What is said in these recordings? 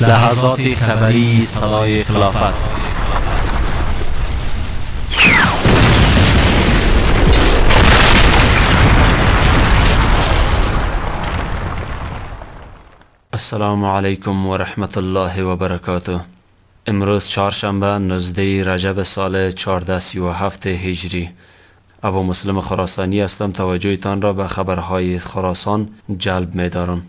لحظات خبری سرای خلافت. السلام علیکم و رحمت الله و برکاته. امروز چهارشنبه 19 رجب سال 1437 هجری. ابو مسلم خراسانی هستم. توجهتان را به خبرهای خراسان جلب می دارم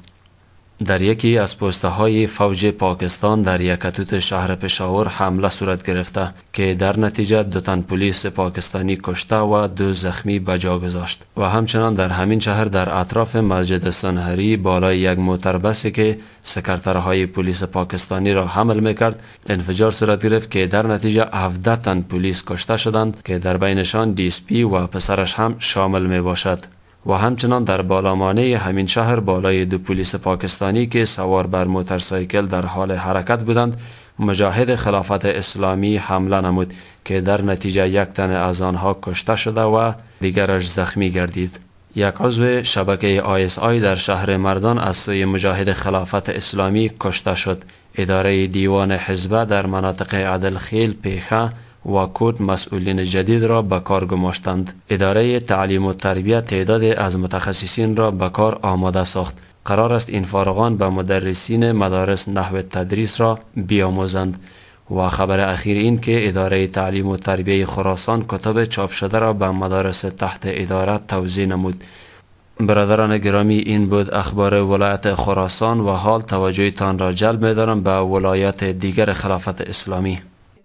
در یکی از پوسته های فوج پاکستان در یکه توت شهر پشاور حمله صورت گرفته که در نتیجه دو تن پلیس پاکستانی کشته و دو زخمی به جا گذاشت و همچنان در همین شهر در اطراف مسجد سنهری بالای یک موتر بسی که سکرترهای پلیس پاکستانی را حمل می‌کرد انفجار صورت گرفت که در نتیجه 17 تن پلیس کشته شدند که در بینشان DSP و پسرش هم شامل می باشد و همچنان در بالامانه همین شهر بالای دو پلیس پاکستانی که سوار بر موترسایکل در حال حرکت بودند مجاهد خلافت اسلامی حمله نمود که در نتیجه یک تن از آنها کشته شده و دیگرش زخمی گردید. یک عضو شبکه آی در شهر مردان از سوی مجاهد خلافت اسلامی کشته شد. اداره دیوان حزبه در مناطق عدل خیل پیخه و کود مسئولین جدید را به کار گماشتند. اداره تعلیم و تربیت تعداد از متخصصین را به کار آماده ساخت. قرار است این فارغان به مدرسین مدارس نحو تدریس را بیاموزند. و خبر اخیر این که اداره تعلیم و تربیه خراسان کتاب چاپ شده را به مدارس تحت اداره توضیح نمود. برادران گرامی این بود اخبار ولایت خراسان و حال توجهتان را جلب می دارم به ولایت دیگر خلافت اسلامی.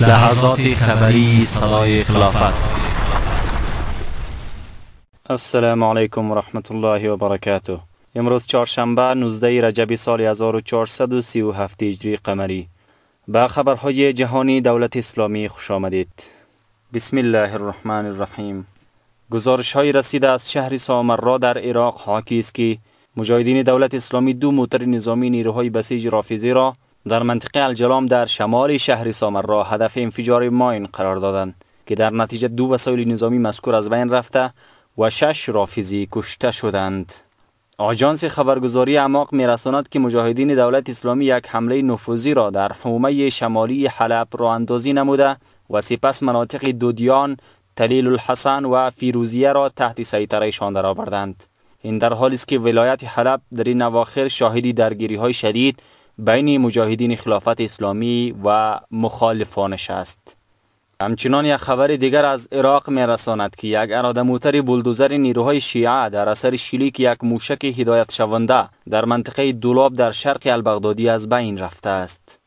لحظات خبری صدای خلافت. السلام علیکم و رحمت الله و برکاته. امروز چهارشنبه 19 رجب سال 1437 هجری قمری. با خبرهای جهانی دولت اسلامی خوش آمدید. بسم الله الرحمن الرحیم. گزارش های رسیده از شهر سامرا در عراق حاکی است که مجاهدین دولت اسلامی دو موتر نظامی نیروهای بسیج رافیزی را در منطقه الجلام در شمال شهر سامرا هدف انفجار ماین قرار دادند که در نتیجه دو وسایل نظامی مذکور از بین رفته و شش رافیزی کشته شدند. آژانس خبرگزاری اماق میرساند که مجاهدین دولت اسلامی یک حمله نفوذی را در حومه شمالی حلب را اندازی نموده و سپس مناطق دودیان، تلیل الحسن و فیروزیه را تحت سیطرهشان درآوردند. این در حالی است که ولایت حلب در این اواخر شاهدی درگیری های شدید بین مجاهدین خلافت اسلامی و مخالفانش است. همچنان یک خبر دیگر از عراق می رساند که یک اراده موتر بلدوزر نیروهای شیعه در اثر شلیک یک موشک هدایت شونده در منطقه دولاب در شرق البغدادی از بین رفته است.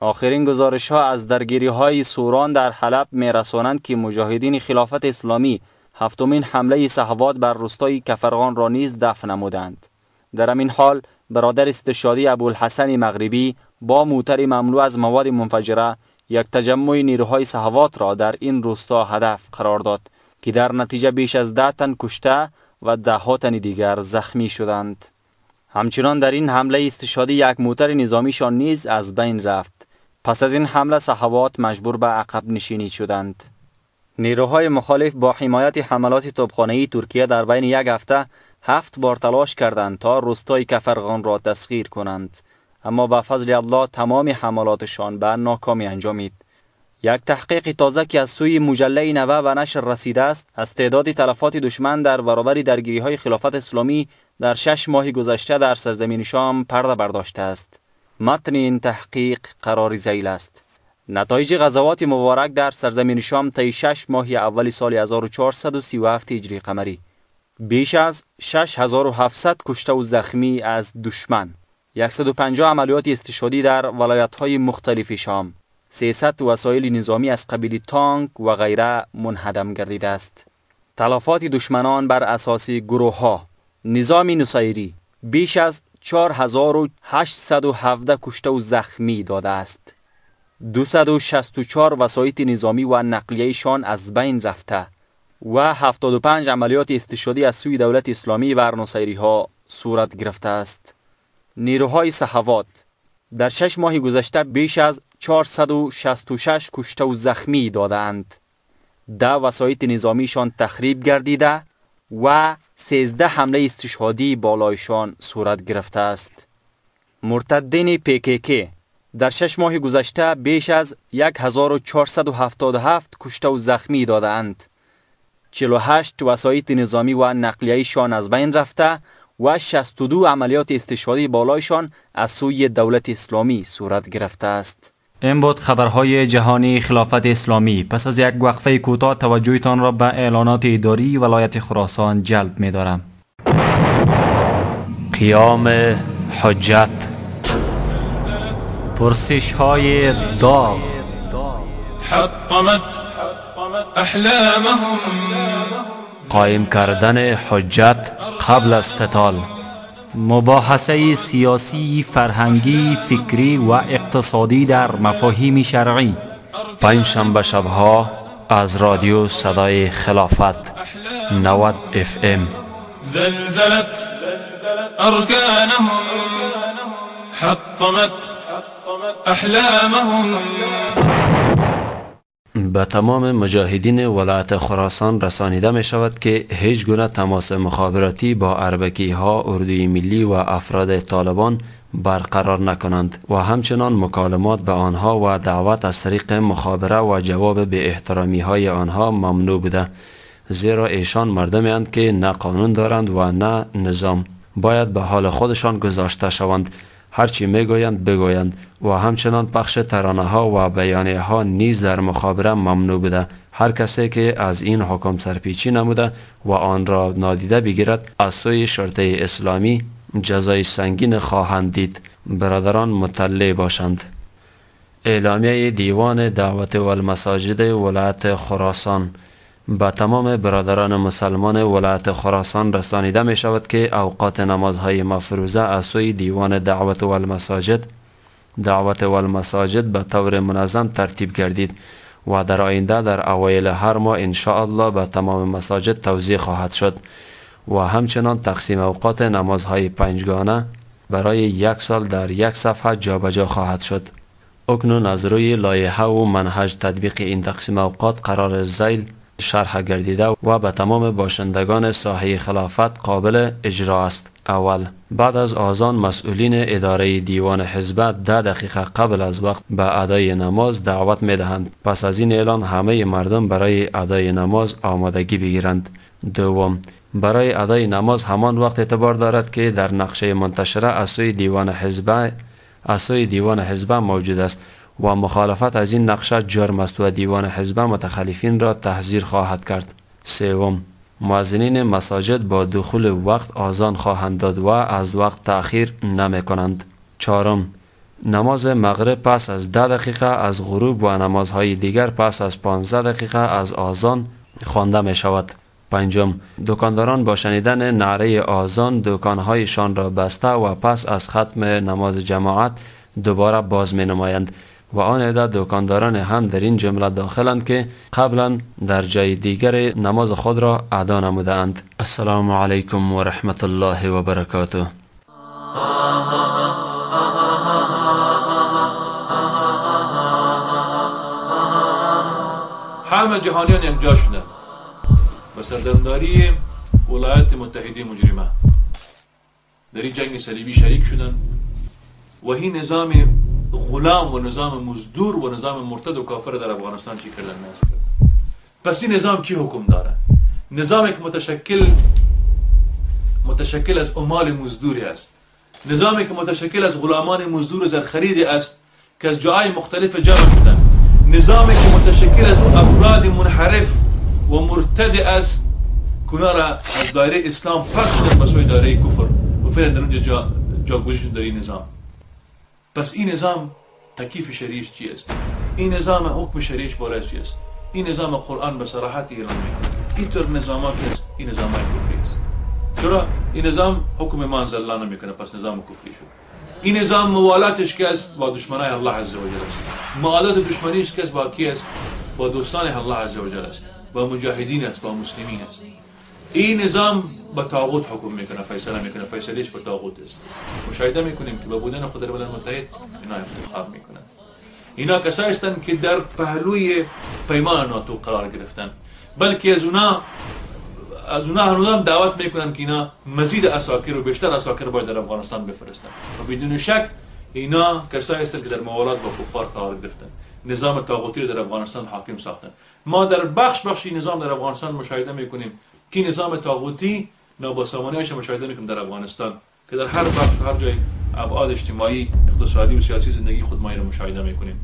آخرین گزارش ها از درگیری های سوران در حلب می رسانند که مجاهدین خلافت اسلامی هفتمین حمله صحوات بر روستای کفرغان را نیز دفع نمودند. در همین حال برادر استشادی ابوالحسن مغربی با موتر مملو از مواد منفجره یک تجمع نیروهای صحوات را در این روستا هدف قرار داد که در نتیجه بیش از ده تن کشته و ده تن دیگر زخمی شدند. همچنان در این حمله استشادی یک موتر نظامیشان نیز از بین رفت پس از این حمله صحوات مجبور به عقب نشینی شدند. نیروهای مخالف با حمایت حملات توپخانه‌ای ترکیه در بین یک هفته هفت بار تلاش کردند تا روستای کفرغان را تسخیر کنند. اما با فضل الله تمام حملاتشان به ناکامی انجامید. یک تحقیق تازه که از سوی مجله نوه و نشر رسیده است از تعداد تلفات دشمن در برابر درگیری های خلافت اسلامی در شش ماه گذشته در سرزمین شام پرده برداشته است. متن این تحقیق قرار زیل است. نتایج غزوات مبارک در سرزمین شام طی شش ماه اول سال 1437 هجری قمری. بیش از 6700 کشته و زخمی از دشمن. 150 عملیات استشهادی در ولایت های مختلف شام. 300 وسایل نظامی از قبیل تانک و غیره منهدم گردیده است. تلافات دشمنان بر اساس گروه ها نظام نصیری بیش از 4817 کشته و زخمی داده است. 264 وسایط نظامی و نقلیهشان از بین رفته. و 75 عملیات استشهادی از سوی دولت اسلامی بر نصیری ها صورت گرفته است. نیروهای صحوات در شش ماه گذشته بیش از 466 کشته و زخمی دادند. ده وسایط نظامیشان تخریب گردیده و 13 حمله استشهادی بالایشان صورت گرفته است. مرتدین پیکیکی در شش ماه گذشته بیش از 1477 کشته و زخمی دادند. 48 وسایط نظامی و نقلیهشان از بین رفته و 62 عملیات استشهادی بالایشان از سوی دولت اسلامی صورت گرفته است. این بود خبرهای جهانی خلافت اسلامی. پس از یک وقفه کوتاه توجهتان را به اعلانات اداری ولایت خراسان جلب می دارم قیام حجت. پرسش های داغ. حطمت احلامهم قایم کردن حجت قبل از قتال. مباحثه سیاسی، فرهنگی، فکری و اقتصادی در مفاهیم شرعی. پنج شنبه شبها از رادیو صدای خلافت 90 اف ام. زلزلت ارکانهم حطمت احلامهم به تمام مجاهدین ولایت خراسان رسانیده می شود که هیچ گونه تماس مخابراتی با اربکی ها اردوی ملی و افراد طالبان برقرار نکنند و همچنان مکالمات به آنها و دعوت از طریق مخابره و جواب به احترامی های آنها ممنوع بوده. زیرا ایشان مردمی اند که نه قانون دارند و نه نظام. باید به حال خودشان گذاشته شوند. هرچی می‌گویند بگویند و همچنان پخش ترانه ها و بیانیه ها نیز در مخابره ممنوع بوده. هر کسی که از این حکم سرپیچی نموده و آن را نادیده بگیرد از سوی شرطه اسلامی جزای سنگین خواهند دید. برادران مطلع باشند. اعلامیه دیوان دعوت و المساجد ولایت خراسان. به تمام برادران مسلمان ولایت خراسان رسانیده می شود که اوقات نمازهای مفروضه از سوی دیوان دعوت و المساجد دعوت و المساجد به طور منظم ترتیب گردید و در آینده در اوایل هر ماه ان الله به تمام مساجد توزیع خواهد شد و همچنان تقسیم اوقات نمازهای پنجگانه برای یک سال در یک صفحه جابجا خواهد شد. اکنون از روی لایحه و منهج تطبیق این تقسیم اوقات قرار زیل شرح گردیده و به تمام باشندگان ساحه خلافت قابل اجرا است. اول بعد از آزان مسئولین اداره دیوان حزب ده دقیقه قبل از وقت به ادای نماز دعوت می دهند پس از این اعلان همه مردم برای ادای نماز آمادگی بگیرند. دوم برای ادای نماز همان وقت اعتبار دارد که در نقشه منتشره از دیوان حزب از دیوان حزب موجود است. و مخالفت از این نقشه جرم است و دیوان حزب متخلفین را تحذیر خواهد کرد. سوم مؤذنین مساجد با دخول وقت آزان خواهند داد و از وقت تأخیر نمی کنند. چهارم نماز مغرب پس از ده دقیقه از غروب و نمازهای دیگر پس از 15 دقیقه از آزان خوانده می شود. پنجم دکانداران با شنیدن نعره آزان دکانهایشان را بسته و پس از ختم نماز جماعت دوباره باز می نمایند. و آن عدد دکانداران هم در این جمله داخلند که قبلا در جای دیگر نماز خود را ادا نموده اند السلام علیکم و رحمت الله و برکاته. همه جهانیان یکجا شدن به سردمداری ولایت متحده مجرمه. در این جنگ سلیبی شریک شدن و این نظام غلام و نظام مزدور و نظام مرتد و کافر در افغانستان چی کردن؟ نصب کردن. پس این نظام کی حکم داره؟ نظامی که متشکل متشکل از عمال مزدوری است. نظامی که متشکل از غلامان مزدور زرخرید است که از جای مختلف جمع شدن. نظامی که متشکل از افراد منحرف و مرتد است کنا را از دایره اسلام پخش به سوی دایره کفر. و فعلا در اونجا جا, جا در این نظام. پس این نظام تکیف شریعش چی است؟ این نظام حکم شریعش بالای چی است؟ این نظام قرآن به صراحت اعلام می‌کنه اینطور نظام که است این نظام کفری است. چرا؟ این نظام حکم ما انزل الله نمی‌کنه پس نظام کفری شد. این نظام موالاتش که است با دشمنای الله عز و جل است. موالات دشمنیش که است با کی است؟ با دوستان الله عز و جل است. با مجاهدین است با مسلمین است. این نظام با تاغوت حکم می‌کنه فیصله می‌کنه. فیصلهش با تاغوت است. مشاهده می‌کنیم که با بودن خود ملل متحد اینا انتخاب می‌کنن. اینا کسایی هستند که در پهلوی پیمان ناتو قرار گرفتن. بلکه از اونا از اونا هنوزم دعوت می‌کنن که اینا مزید اساکر و بیشتر اساکر باید در افغانستان بفرستن. و بدون شک اینا کسایی هستند که در موالات با کفار قرار گرفتن. نظام تاغوتی در افغانستان حاکم ساختن. ما در بخش بخشی نظام در افغانستان مشاهده می‌کنیم. که نظام تاغوتی نابسامانیش مشاهده می‌کنیم در افغانستان که در هر بخش هر جای ابعاد اجتماعی اقتصادی و سیاسی زندگی خود ما رو مشاهده می‌کنیم.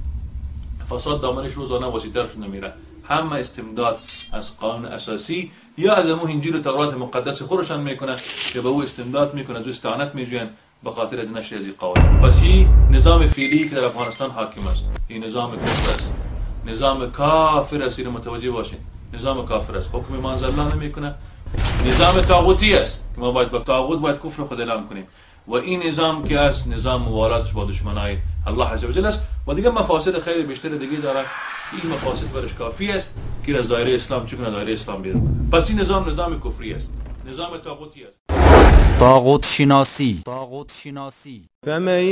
فساد دامنش روزانه وسیعتر شده میره همه استمداد از قانون اساسی یا از امو انجیل و تورات مقدس خودشان می‌کنه که به او استمداد می‌کنه از استعانت میجوین به خاطر از نشر از قانون پس این نظام فعلی که در افغانستان حاکم است این نظام کفر است. نظام کافر است متوجه باشین. نظام کافر است. حکم ما الله نمی‌کنه. نظام طاغوتی است. ما باید با طاغوت باید کفر خود اعلام کنیم. و این نظام که است نظام موالاتش با دشمنای الله عز و جل است. و دیگه مفاسد خیلی بیشتر دیگه داره. این مفاسد برش کافی است که از دایره اسلام چگونه دایره اسلام بیرون پس این نظام نظام کفری است. نظام طاغوتی است. طاغوت شناسی. طاغوت شناسی. فمن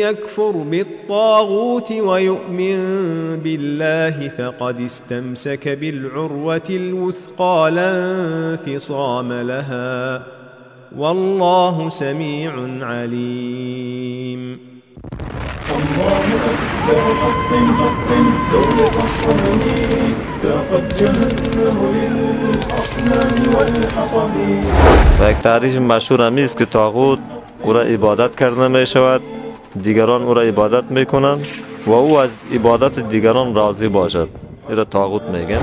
يكفر بالطاغوت ويؤمن بالله فقد استمسك بالعروة الوثقى لا انفصام لها. والله سميع عليم. الله أكبر حطم حطم دولة الصنم و یک تعریف مشهور همی است که تاغوت او را عبادت کرده می شود دیگران او را عبادت می کنند و او از عبادت دیگران راضی باشد. این را تاغوت میگن.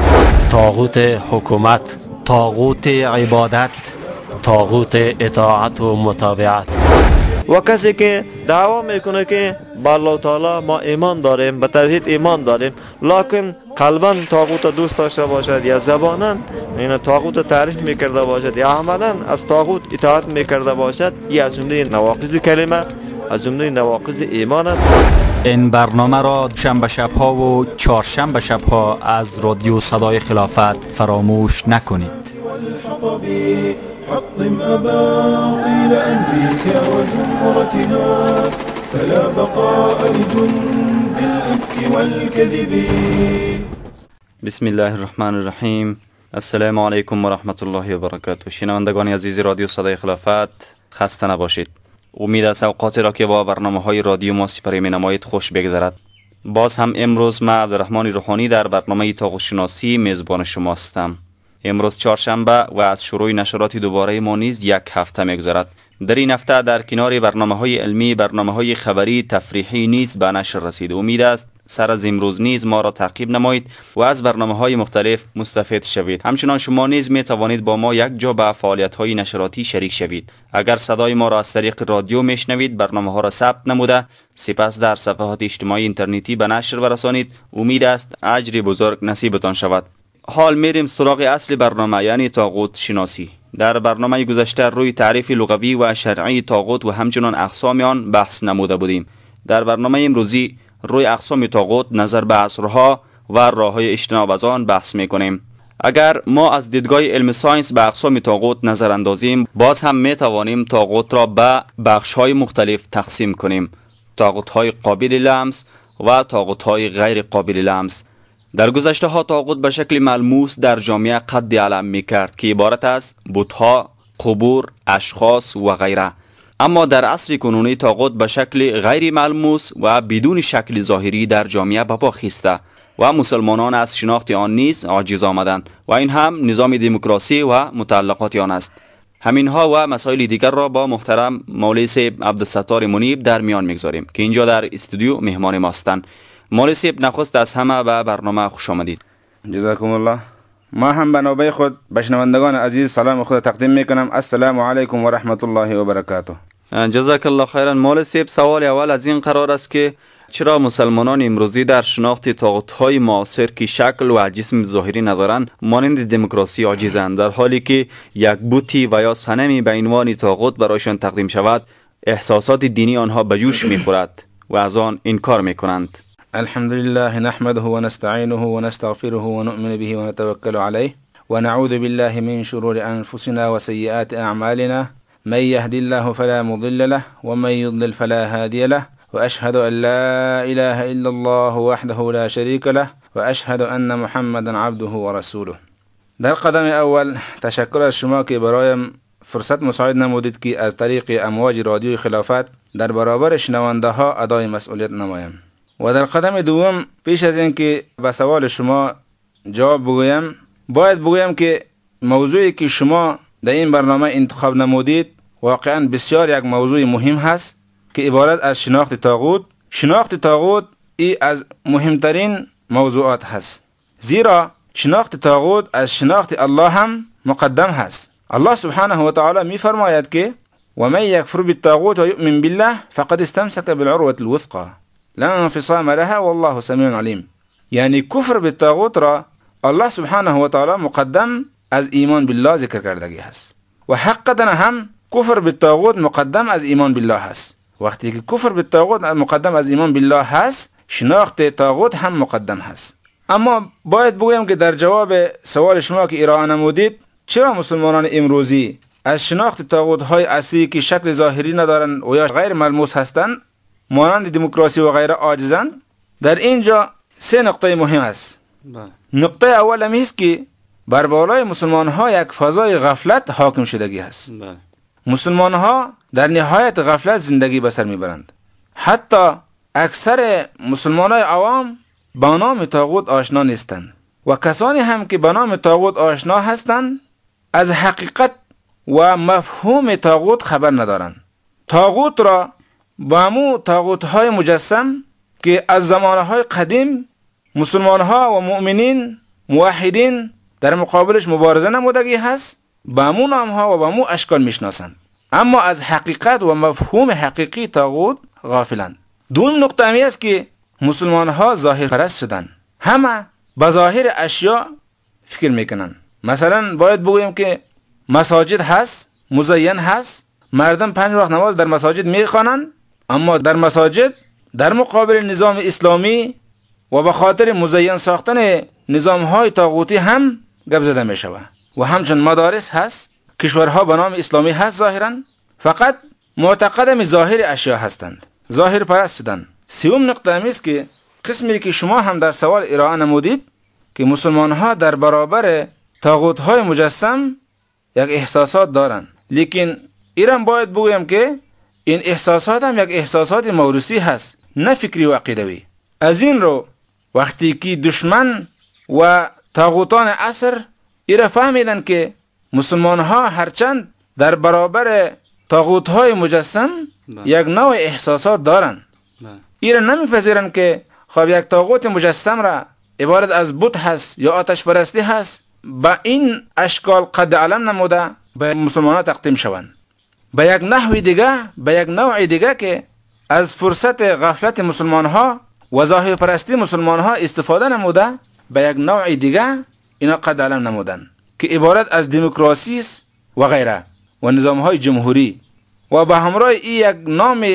طاغوت حکومت طاغوت عبادت طاغوت اطاعت و متابعت. و کسی که دعوا می‌کنه که با الله تعالی ما ایمان داریم به توحید ایمان داریم لکن قلبا تاغوت دوست داشته باشد یا زبانا این تاغوت تعریف می‌کرده باشد یا عملا از تاغوت اطاعت می‌کرده باشد یا از جمله نواقض کلمه از جمله نواقض ایمان است این برنامه را شنبه شبها و چهارشنبه شبها از رادیو صدای خلافت فراموش نکنید حطم أباطيل أمريكا وزمرتها فلا بقاء لجند الإفك والكذب. بسم الله الرحمن الرحیم السلام علیکم و رحمت الله و برکاته شنوندگان عزیز رادیو صدای خلافت خسته نباشید. امید است اوقاتی را که با برنامه های رادیو ما سپری می نمایید خوش بگذرد. باز هم امروز من عبدالرحمن روحانی در برنامه تاغوت شناسی میزبان شما هستم. امروز چهارشنبه و از شروع نشرات دوباره ما نیز یک هفته میگذرد. در این هفته در کنار برنامه های علمی برنامه های خبری تفریحی نیز به نشر رسید. امید است سر از امروز نیز ما را تعقیب نمایید و از برنامه های مختلف مستفید شوید. همچنان شما نیز می توانید با ما یک جا به فعالیت های نشراتی شریک شوید. اگر صدای ما را از طریق رادیو میشنوید برنامه ها را ثبت نموده. سپس در صفحات اجتماعی اینترنتی به نشر برسانید. امید است اجری بزرگ نصیبتان شود. حال میریم سراغ اصل برنامه یعنی تاغوت شناسی. در برنامه گذشته روی تعریف لغوی و شرعی تاغوت و همچنان اقسام آن بحث نموده بودیم. در برنامه امروزی روی اقسام تاغوت نظر به عصرها و راه های اجتناب از آن بحث می کنیم اگر ما از دیدگاه علم ساینس به اقسام تاغوت نظر اندازیم باز هم می توانیم تاغوت را به بخش های مختلف تقسیم کنیم تاغوت های قابل لمس و تاغوت های غیر قابل لمس. در گذشته ها طاغوت به شکل ملموس در جامعه قد علم می کرد که عبارت از بتها، قبور، اشخاص و غیره. اما در عصر کنونی طاغوت به شکل غیر ملموس و بدون شکل ظاهری در جامعه به خیسته و مسلمانان از شناخت آن نیز عاجز آمدند و این هم نظام دموکراسی و متعلقات آن است. همینها و مسائل دیگر را با محترم مولوی سیب عبدالستار منیب در میان می‌گذاریم که اینجا در استودیو مهمان ماستند مولوی سیب نخست از همه به برنامه خوش آمدید. جزاکم الله ما هم به نوبه خود به شنوندگان عزیز سلام خود تقدیم می‌کنم. السلام علیکم و رحمت الله و برکاته. جزاک الله خیرا مولوی سیب سوال اول از این قرار است که چرا مسلمانان امروزی در شناخت های معاصر که شکل و جسم ظاهری ندارند مانند دموکراسی عاجزند؟ در حالی که یک بوتی و یا سنمی به عنوان طاغوت برایشان تقدیم شود احساسات دینی آنها به جوش می‌خورد و از آن انکار می‌کنند. الحمد لله نحمده ونستعينه ونستغفره ونؤمن به ونتوكل عليه ونعوذ بالله من شرور أنفسنا وسيئات أعمالنا من يهدي الله فلا مضل له ومن يضلل فلا هادي له وأشهد أن لا إله إلا الله وحده لا شريك له وأشهد أن محمدا عبده ورسوله. در قدم اول تشکر از شما که برایم فرصت مساعد نمودید که از طریق امواج رادیوی خلافت در برابر شنونده ها ادای مسئولیت نمایم. و در قدم دوم پیش از اینکه به سوال شما جواب بگویم باید بگویم که موضوعی که شما در این برنامه انتخاب نمودید. واقعا بسیار یک موضوع مهم هست که عبارت از شناخت تاغوت. شناخت تاغوت ای از مهمترین موضوعات هست. زیرا شناخت تاغوت از شناخت الله هم مقدم هست. الله سبحانه و تعالی می فرماید که و من یکفر بالطاغوت و یؤمن بالله فقد استمسك بالعروة الوثقى لا انفصام لها والله سمیع علیم. یعنی کفر بالطاغوت را الله سبحانه و تعالی مقدم از ایمان بالله ذکر کردگی هست. و حقا هم کفر بالطاغوت مقدم از ایمان بالله هست. وقتی که کفر به تاغوت مقدم از ایمان بالله هست شناخت تاغوت هم مقدم هست. اما باید بگویم که در جواب سوال شما که ارائه نمودید چرا مسلمانان امروزی از شناخت تاغوت های اصلی که شکل ظاهری ندارند و یا غیر ملموس هستند مانند دموکراسی و غیره عاجزند در اینجا سه نقطه مهم است. بله. نقطه اول همی است که بر بالای مسلمان ها یک فضای غفلت حاکم شدگی است بله. مسلمان ها در نهایت غفلت زندگی بسر می‌برند. حتی اکثر مسلمان های عوام با نام تاغوت آشنا نیستند. و کسانی هم که به نام تاغوت آشنا هستند از حقیقت و مفهوم تاغوت خبر ندارند. تاغوت را با مو تاغوت های مجسم که از زمانه های قدیم مسلمان ها و مؤمنین موحدین در مقابلش مبارزه نمودگی هست با مو نام ها و با مو اشکال می‌شناسند. اما از حقیقت و مفهوم حقیقی تاغوت غافلند. دوم نقطه همی است که مسلمان ها ظاهر پرست شدن همه به ظاهر اشیا فکر می‌کنن مثلا باید بگویم که مساجد هست مزین هست مردم پنج وقت نماز در مساجد می‌خوانند اما در مساجد در مقابل نظام اسلامی و به خاطر مزین ساختن نظام های تاغوتی هم گپ زده می شود و همچون مدارس هست کشورها به نام اسلامی هست ظاهرا فقط معتقد ظاهر اشیا هستند. ظاهر پرست شدن. سوم نقطه است که قسمی که شما هم در سوال ارائه نمودید که مسلمان ها در برابر تاغوت های مجسم یک احساسات دارند. لیکن ایران باید بگویم که این احساسات هم یک احساسات موروسی هست نه فکری و عقیدوی. از این رو وقتی که دشمن و تاغوتان عصر ایره فهمیدن که مسلمان ها هرچند در برابر تاغوت های مجسم بله. یک نوع احساسات دارند بله. ایره نمیپذیرن که خب یک تاغوت مجسم را عبارت از بت هست یا آتش پرستی هست با این اشکال قد علم نموده به مسلمان ها تقدیم شوند به یک نحوی دیگه به یک نوع دیگه که از فرصت غفلت مسلمان ها و ظاهر پرستی مسلمان ها استفاده نموده به یک نوع دیگه اینا قد علم نمودن. که عبارت از دموکراسی است و غیره و نظام های جمهوری. و به همراه این یک نام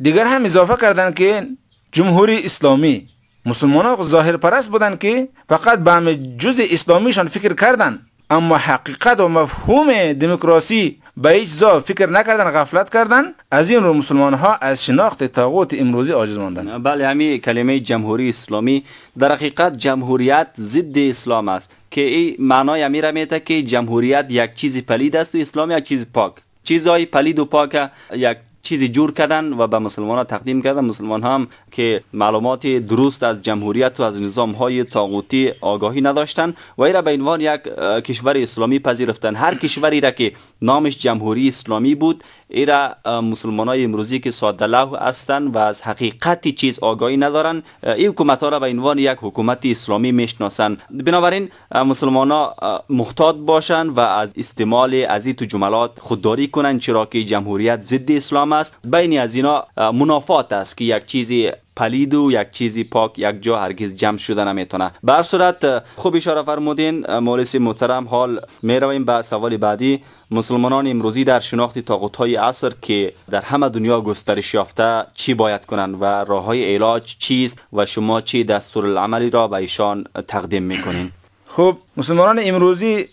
دیگر هم اضافه کردن که جمهوری اسلامی. مسلمان ها ظاهر پرست بودن که فقط به همه جز اسلامیشان فکر کردن. اما حقیقت و مفهوم دموکراسی به هیچ جا فکر نکردن غفلت کردن. از این رو مسلمان ها از شناخت تاغوت امروزی عاجز ماندن. بله همین کلمه جمهوری اسلامی در حقیقت جمهوریت ضد اسلام است که این معنای امیر میته که جمهوریت یک چیز پلید است و اسلام یک چیز پاک. چیزهای پلید و پاک یک چیزی جور کردن و به مسلمان ها تقدیم کردن. مسلمان هم که معلومات درست از جمهوریت و از نظام های طاغوتی آگاهی نداشتن و ایرا به عنوان یک کشور اسلامی پذیرفتن. هر کشوری را که نامش جمهوری اسلامی بود ایرا مسلمان های امروزی که ساده لح هستند و از حقیقتی چیز آگاهی ندارن این حکومت ها را به عنوان یک حکومت اسلامی می‌شناسند بنابراین مسلمان ها محتاط باشند و از استعمال از این جملات خودداری کنند چرا که جمهوریت ضد اسلام است. بین از اینا منافات است که یک چیزی پلید و یک چیزی پاک یک جا هرگز جمع شده نمی‌تونه. بر صورت خوب اشاره فرمودین مولسی محترم حال می رویم به سوال بعدی. مسلمانان امروزی در شناخت طاقت های عصر که در همه دنیا گسترش یافته چی باید کنند و راه های علاج چیست و شما چی دستور العملی را به ایشان تقدیم می‌کنین؟ خب مسلمانان امروزی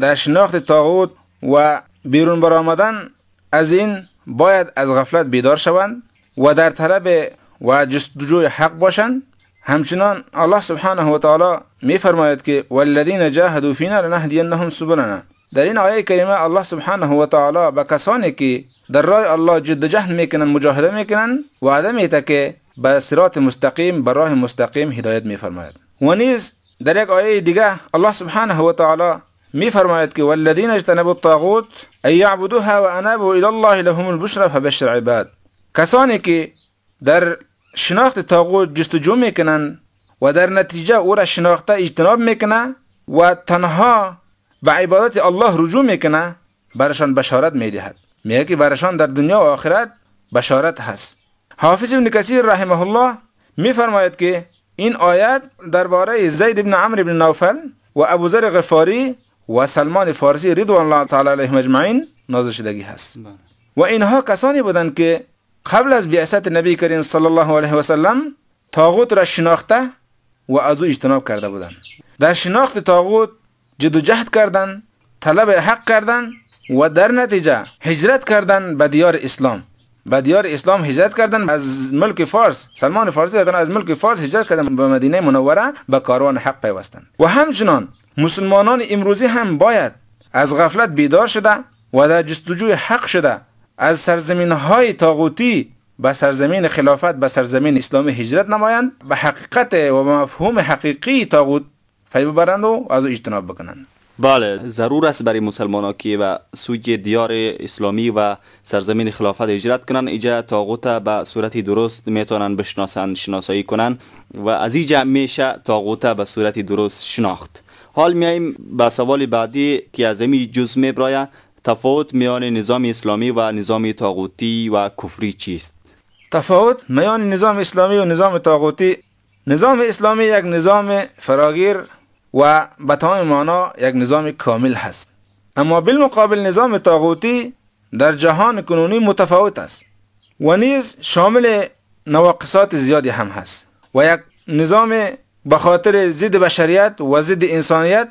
در شناخت طاغوت و بیرون برآمدن از این باید از غفلت بیدار شوند و در طلب و جستجوی حق باشند. همچنان الله سبحانه و تعالی می فرماید که والذین جاهدوا فینا لنهدینهم سبلنا. در این آیه کریمه الله سبحانه و تعالی به کسانی که در راه الله جد جهد می‌کنن مجاهده می‌کنن وعده میده که به صراط مستقیم به راه مستقیم هدایت میفرماید. و نیز در یک آیه دیگه الله سبحانه و تعالی می فرماید که والذین اجتنبوا الطاغوت ای یعبدوها و إلى الله لهم البشرى فبشر عباد. کسانی که در شناخت تاغوت جستجو میکنن و در نتیجه أو را اجتناب میکنه و تنها به عبادت الله رجوع میکنه برشان بشارت میدهد میگه که برشان در دنیا و آخرت بشارت هست. حافظ ابن کثیر رحمه الله میفرماید که این آیت دربارة زید ابن عمرو ابن نوفل و أبو ذر غفاری و سلمان فارسی رضوان الله تعالی علیهم اجمعین نازل شدگی هست و اینها کسانی بودند که قبل از بعثت نبی کریم صلی الله علیه و سلم طاغوت را شناخته و از او اجتناب کرده بودند. در شناخت طاغوت جد و جهد کردند طلب حق کردند و در نتیجه هجرت کردند به دیار اسلام. به دیار اسلام هجرت کردند از ملک فارس سلمان فارسی دادن از ملک فارس هجرت کردند به مدینه منوره به کاروان حق پیوستند. و همچنان مسلمانان امروزی هم باید از غفلت بیدار شده و در جستجوی حق شده از سرزمین های تاغوتی به سرزمین خلافت به سرزمین اسلامی هجرت نمایند به حقیقت و مفهوم حقیقی تاغوت فی ببرند و از اجتناب بکنند. بله ضرور است برای مسلمان ها که و سوی دیار اسلامی و سرزمین خلافت هجرت کنند. ایجا تاغوت به صورت درست می‌تونن بشناسند شناسایی کنند و از اینجا میشه تاغوت به صورت درست شناخت. حال میایم به سوال بعدی که از این جز میبراید تفاوت میان نظام اسلامی و نظام طاغوتی و کفری چیست؟ تفاوت میان نظام اسلامی و نظام طاغوتی. نظام اسلامی یک نظام فراگیر و به تمام معنا یک نظام کامل هست. اما بالمقابل نظام طاغوتی در جهان کنونی متفاوت است و نیز شامل نواقصات زیادی هم هست و یک نظام به خاطر ضد بشریت و ضد انسانیت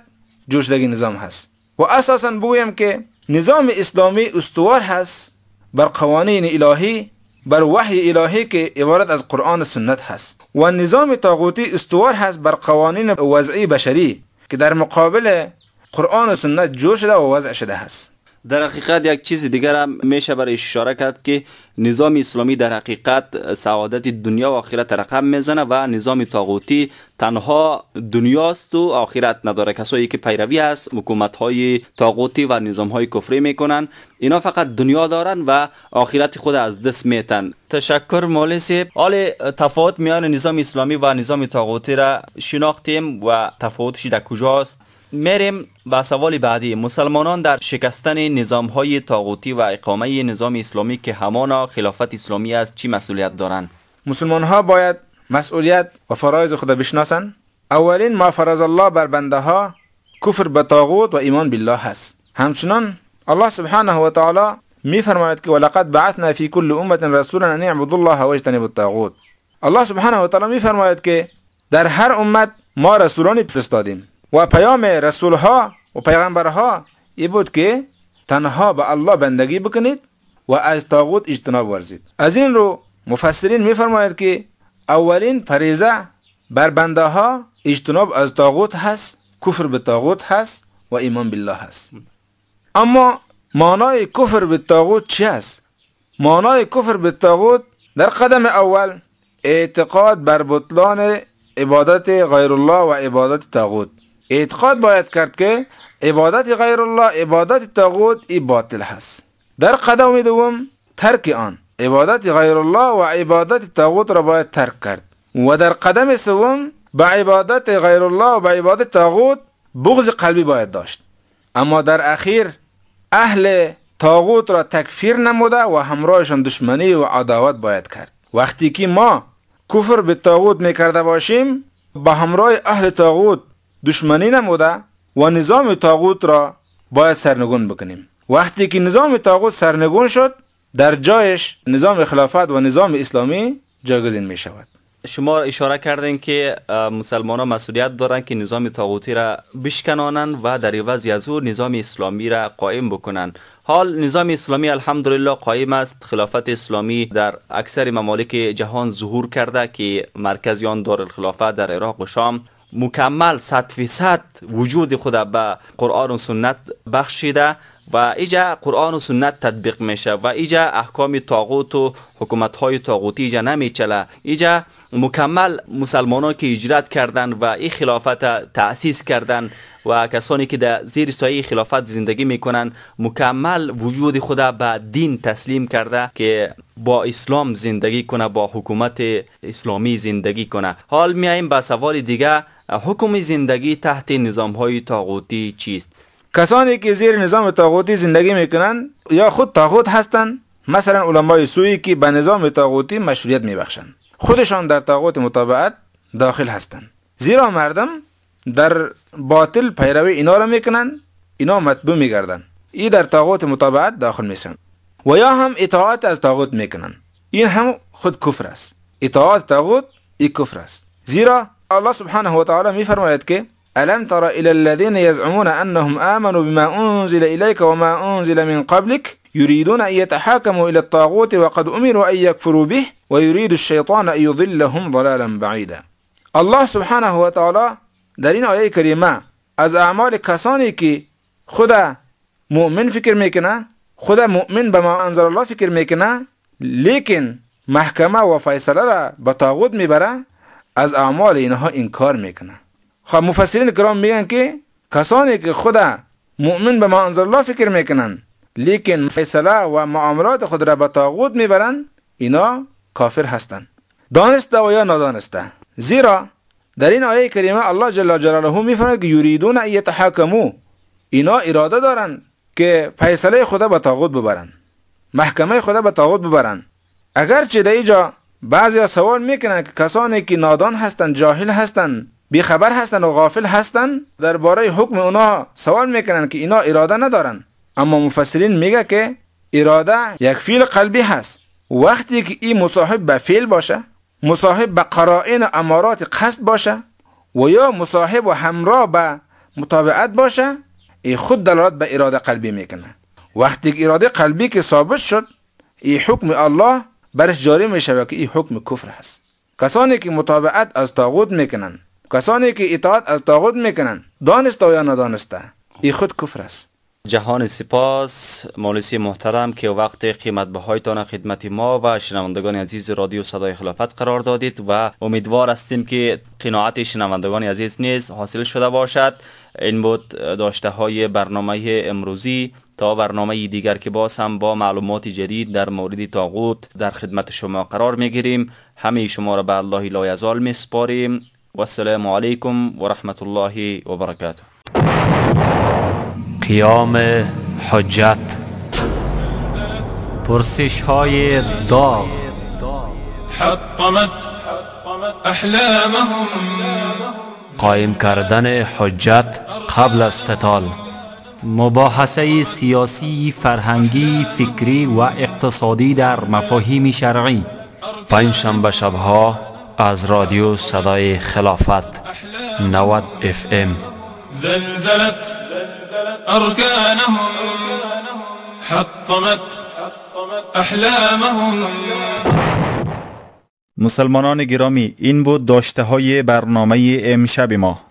جوشدگی نظام هست و اساسا بگویم که نظام اسلامی استوار هست بر قوانین الهی بر وحی الهی که عبارت از قرآن و سنت هست و نظام طاغوتی استوار هست بر قوانین وضعی بشری که در مقابل قرآن و سنت جور شده و وضع شده هست در حقیقت یک چیز دیگر هم میشه برای اشاره کرد که نظام اسلامی در حقیقت سعادت دنیا و آخرت رقم می‌زنه و نظام طاغوتی تنها دنیاست و آخرت نداره. کسایی که پیروی هست حکومت های طاغوتی و نظام های کفری می‌کنن. اینا فقط دنیا دارن و آخرت خود از دست میتن. تشکر مولسی حال تفاوت میان نظام اسلامی و نظام طاغوتی را شناختیم و تفاوتش در کجاست؟ میریم به سوال بعدی. مسلمانان در شکستن نظام های طاغوتی و اقامه نظام اسلامی که همانا خلافت اسلامی است چی مسئولیت دارند مسلمان ها باید مسئولیت و فرایض خود بشناسند اولین ما فرض الله بر بنده ها کفر به طاغوت و ایمان بالله هست. همچنان الله سبحانه و تعالی می فرماید که ولقد بعثنا فی کل امه رسولا ان اعبدوا الله واجتنبوا الطاغوت. الله سبحانه و تعالی می فرماید که در هر امت ما رسولانی فرستادیم. و پیام رسول ها و پیغمبرها ای بود که تنها به الله بندگی بکنید و از تاغوت اجتناب ورزید. از این رو مفسرین میفرماید که اولین فریضه بر بنده ها اجتناب از تاغوت هست کفر به تاغوت هست و ایمان بالله هست. اما مانای کفر به تاغوت چی است مانای کفر به تاغوت در قدم اول اعتقاد بر بطلان عبادت غیر الله و عبادت تاغوت اعتقاد باید کرد که عبادت غیر الله عبادت تاغوت ای باطل هست. در قدم دوم ترک آن. عبادت غیر الله و عبادت تاغوت را باید ترک کرد. و در قدم سوم به عبادت غیر الله و به عبادت تاغوت بغض قلبی باید داشت. اما در اخیر اهل تاغوت را تکفیر نموده و همراهشان دشمنی و عداوت باید کرد. وقتی که ما کفر به تاغوت می‌کرده باشیم با همراه اهل تاغوت دشمنی نموده و نظام تاغوت را باید سرنگون بکنیم. وقتی که نظام تاغوت سرنگون شد در جایش نظام خلافت و نظام اسلامی جایگزین می شود شما اشاره کردین که مسلمان ها مسئولیت دارند که نظام تاغوتی را بشکنانند و در عوض از او نظام اسلامی را قائم بکنند حال نظام اسلامی الحمدلله قائم است. خلافت اسلامی در اکثر ممالک جهان ظهور کرده که مرکزی آن دارالخلافت در عراق و شام مکمل صد فیصد وجود خود به قرآن و سنت بخشیده و ایجا قرآن و سنت تطبیق میشه و ایجا احکام تاغوت و حکومت های تاغوتی ایجا نمیچله. ایجا مکمل مسلمانان که اجرات کردن و این خلافت تأسیس کردن و کسانی که در زیر سایه خلافت زندگی می‌کنن مکمل وجود خود به دین تسلیم کرده که با اسلام زندگی کنه با حکومت اسلامی زندگی کنه. حال میاییم به سوال دیگه. حکم زندگی تحت نظام های تاغوتی چیست؟ کسانی که زیر نظام تاغوتی زندگی می‌کنند یا خود تاغوت هستند مثلا علمای سوی که به نظام تاغوتی مشروعیت میبخشند خودشان در تاغوت مطابقت داخل هستند زیرا مردم در باطل پیروی اینا را می‌کنند اینا مطبوع میگردند ای در تاغوت مطابقت داخل میشن. و یا هم اطاعت از تاغوت می‌کنند این هم خود کفر است. اطاعت تاغوت ای کفر است. زیرا الله سبحانه و تعالی میفرماید که ألم تر إلى الذين يزعمون أنهم آمنوا بما أنزل إليك وما أنزل من قبلك يريدون أن يتحاكموا إلى الطاغوت وقد أمروا أن يكفروا به ويريد الشيطان أن يضلهم ضلالا بعيدا. الله سبحانه و تعالی در این آیه کریمه از اعمال کسانی که خدا مؤمن فکر میکنه خدا مؤمن به ما انزل الله فکر میکنه لیکن محکمه و فیصله را به طاغوت میبره از اعمال اینها انکار می‌کنه. خب مفسرین کرام میگن که کسانی که خدا مؤمن به ما انزل الله فکر می‌کنن لیکن فیصله و معاملات خود را به طاغوت می‌برن اینا کافر هستند دانسته و یا نادانسته. زیرا در این آیه کریمه الله جل جلاله میفرماید که یریدون ان یتحاکمو. اینا اراده دارن که فیصله خدا به طاغوت ببرن. محکمه خدا به طاغوت ببرن. اگرچه در اینجا بعضی سوال می‌کنن که کسانی که نادان هستند جاهل هستند بیخبر هستند و غافل هستند درباره حکم اونا سوال می‌کنن که اینا اراده ندارن. اما مفسرین میگه که اراده یک فیل قلبی هست. وقتی که این مصاحب به فیل باشه مصاحب به قرائن امارات قصد باشه و یا مصاحب و همراه به مطابعت باشه ای خود دلالت به اراده قلبی می‌کنه. وقتی که اراده قلبی که ثابت شد ای حکم الله برش جاری میشه که ای حکم کفر هست. کسانی که مطابعت از تاغوت می‌کنن کسانی که اطاعت از تاغوت می‌کنن دانسته یا ندانسته ای خود کفر است. جهان سپاس مولوی محترم که وقت قیمت بهایتان خدمت ما و شنوندگان عزیز رادیو صدای خلافت قرار دادید و امیدوار هستیم که قناعت شنوندگان عزیز نیز حاصل شده باشد. این بود داشته های برنامه امروزی. تا برنامه دیگر که باز هم با معلومات جدید در مورد تاغوت در خدمت شما قرار می‌گیریم. همه شما را به الله لایزال می سپاریم و السلام علیکم و رحمت الله و برکاته قیام حجت پرسش های داغ. حطمت احلامهم. قایم کردن حجت قبل از قتال. مباحثه سیاسی، فرهنگی، فکری و اقتصادی در مفاهیم شرعی. پنج شنبه شبها از رادیو صدای خلافت 90 اف ام. زلزلت أركانهم حطمت احلامهم. مسلمانان گرامی این بود داشته های برنامه امشب ما.